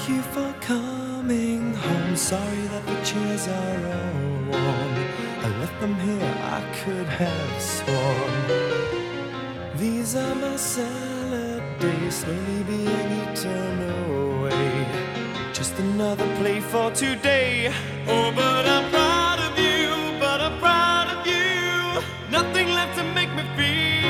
Thank you for coming home. Sorry that the chairs are all warm. I left them here, I could have sworn. These are my salad days, slowly being eaten away. Just another play for today. Oh, but I'm proud of you, but I'm proud of you. Nothing left to make me feel